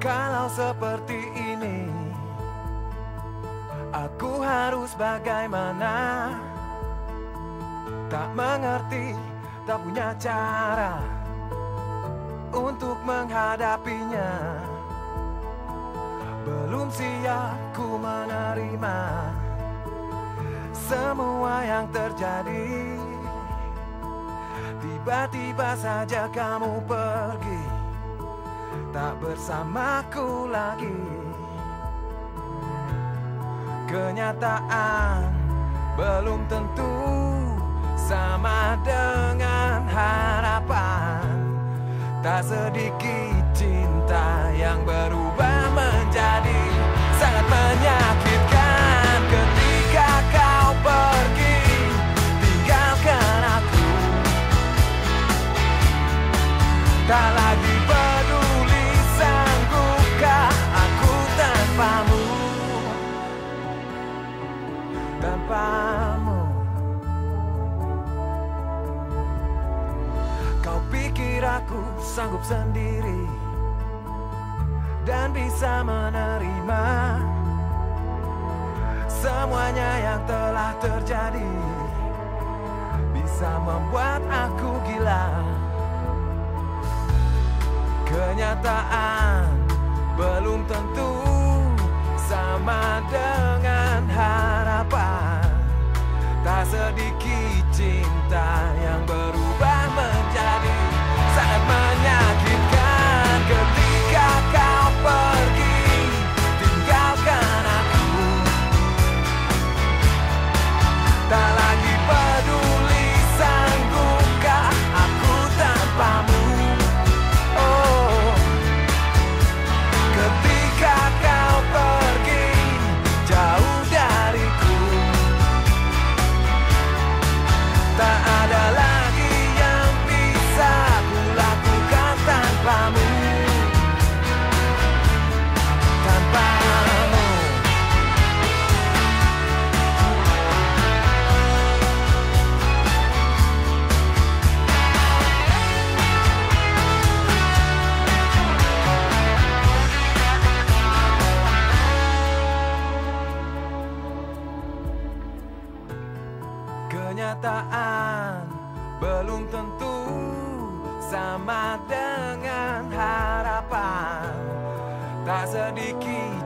Kalau seperti ini Aku harus bagaimana? Tak mengerti, tak punya cara Untuk menghadapinya. Belum siap ku menerima Semua yang terjadi. Tiba-tiba saja kamu pergi Tak bersamaku lagi. Kenyataan belum tentu sama dengan harapan. Tak sedikit cinta yang berubah menjadi sangat menyakitkan. Ketika kau pergi tinggalkan aku. Tak lagi Tanpamu. Kau pikir aku sanggup sendiri Dan bisa menerima Semuanya yang telah terjadi. Bisa membuat aku gila. Kenyataan belum tentu sama dengan Tak sedikit cinta yang berubah Kenyataan belum tentu sama dengan harapan. Tak sedikit